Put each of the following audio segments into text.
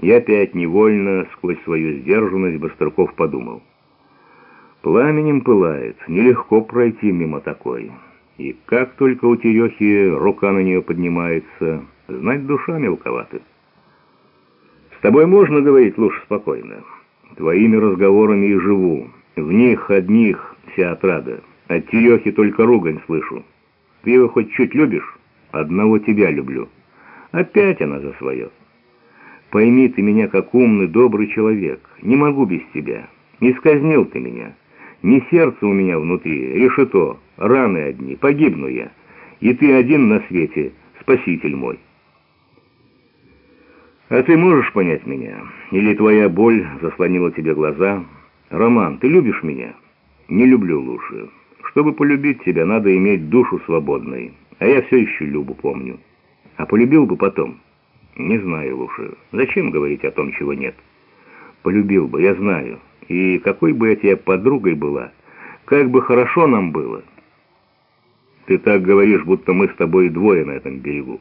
И опять невольно, сквозь свою сдержанность, Бастрыков подумал. Пламенем пылает, нелегко пройти мимо такой. И как только у Терехи рука на нее поднимается, знать душа мелковата. С тобой можно говорить лучше спокойно. Твоими разговорами и живу. В них одних вся отрада. От Терехи только ругань слышу. Ты его хоть чуть любишь? Одного тебя люблю. Опять она за свое. Пойми ты меня как умный, добрый человек. Не могу без тебя. Не сказнил ты меня. Не сердце у меня внутри, решето, раны одни, погибну я. И ты один на свете, спаситель мой. А ты можешь понять меня? Или твоя боль заслонила тебе глаза? Роман, ты любишь меня? Не люблю лучше. Чтобы полюбить тебя, надо иметь душу свободной. А я все еще Любу помню. А полюбил бы потом? Не знаю, лучше. Зачем говорить о том, чего нет? Полюбил бы, я знаю. И какой бы я тебе подругой была, как бы хорошо нам было. Ты так говоришь, будто мы с тобой двое на этом берегу.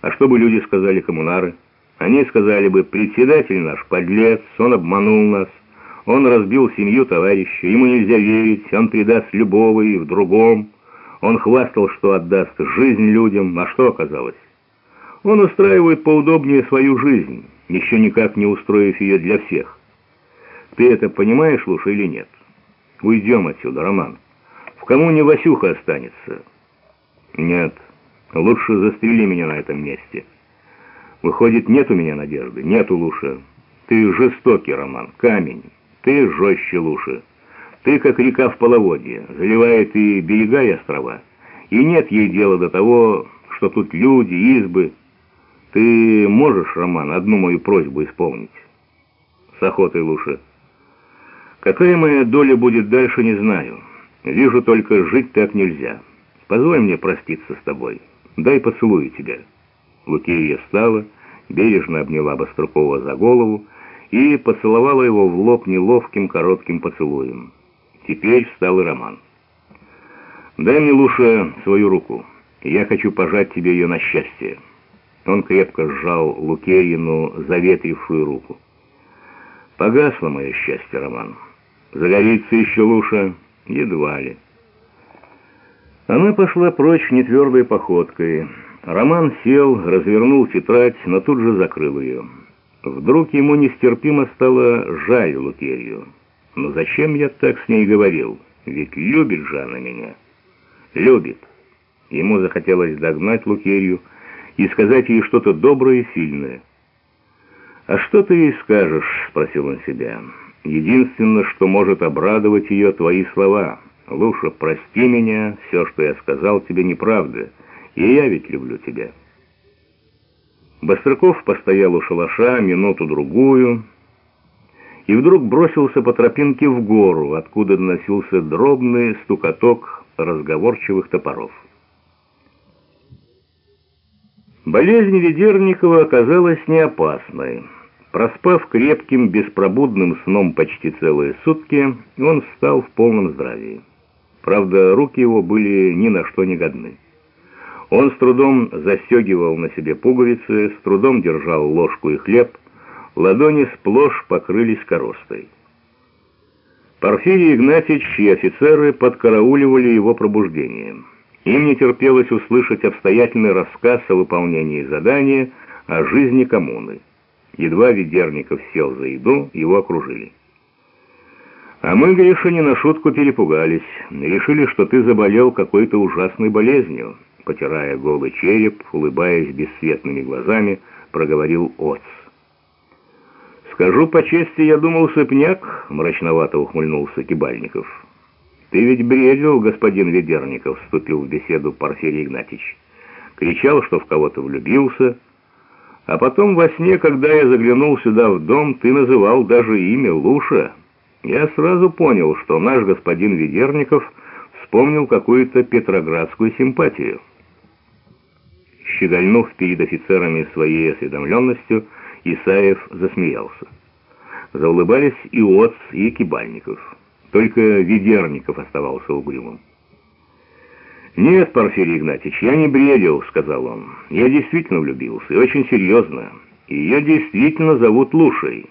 А что бы люди сказали коммунары? Они сказали бы, председатель наш подлец, он обманул нас, он разбил семью товарища, ему нельзя верить, он предаст любого и в другом. Он хвастал, что отдаст жизнь людям, а что оказалось? Он устраивает поудобнее свою жизнь, еще никак не устроив ее для всех. Ты это понимаешь, Луша, или нет? Уйдем отсюда, Роман. В коммуне Васюха останется. Нет, лучше застрели меня на этом месте. Выходит, нет у меня надежды? Нету, Луша. Ты жестокий, Роман, камень. Ты жестче, Луша. Ты как река в половодье, заливает и берега, и острова. И нет ей дела до того, что тут люди, избы. Ты можешь, Роман, одну мою просьбу исполнить? С охотой, Луша. Какая моя доля будет дальше, не знаю. Вижу только, жить так нельзя. Позволь мне проститься с тобой. Дай поцелую тебя». Лукерья встала, бережно обняла Баструкова за голову и поцеловала его в лоб неловким коротким поцелуем. Теперь встал и Роман. «Дай мне, Луша, свою руку. Я хочу пожать тебе ее на счастье». Он крепко сжал Лукерьину заветрившую руку. «Погасло мое счастье, Роман. Загорится еще Луша? Едва ли». Она пошла прочь нетвердой походкой. Роман сел, развернул тетрадь, но тут же закрыл ее. Вдруг ему нестерпимо стало жаль Лукерью. Но зачем я так с ней говорил? Ведь любит же она меня. Любит. Ему захотелось догнать Лукерью и сказать ей что-то доброе и сильное. «А что ты ей скажешь?» — спросил он себя. «Единственное, что может обрадовать ее, твои слова. Луша, прости меня, все, что я сказал тебе, неправда». И я ведь люблю тебя». Бастрыков постоял у шалаша минуту-другую и вдруг бросился по тропинке в гору, откуда доносился дробный стукоток разговорчивых топоров. Болезнь Ведерникова оказалась не опасной. Проспав крепким, беспробудным сном почти целые сутки, он встал в полном здравии. Правда, руки его были ни на что не годны. Он с трудом застегивал на себе пуговицы, с трудом держал ложку и хлеб, ладони сплошь покрылись коростой. Порфирий Игнатьевич и офицеры подкарауливали его пробуждением. Им не терпелось услышать обстоятельный рассказ о выполнении задания, о жизни коммуны. Едва Ведерников сел за еду, его окружили. А мы, Гриша, не на шутку перепугались. Решили, что ты заболел какой-то ужасной болезнью потирая голый череп, улыбаясь бесцветными глазами, проговорил Оц. «Скажу по чести, я думал, сыпняк», — мрачновато ухмыльнулся Кибальников. «Ты ведь бредил, господин Ведерников», — вступил в беседу Порфирий Игнатьич. Кричал, что в кого-то влюбился. А потом во сне, когда я заглянул сюда в дом, ты называл даже имя Луша. Я сразу понял, что наш господин Ведерников вспомнил какую-то петроградскую симпатию. Щегольнув перед офицерами своей осведомленностью, Исаев засмеялся. Заулыбались и Оц, и Кибальников. Только Ведерников оставался угрюмым. «Нет, Порфирий Игнатьевич, я не бредил», — сказал он. «Я действительно влюбился, и очень серьезно. Ее действительно зовут Лушей.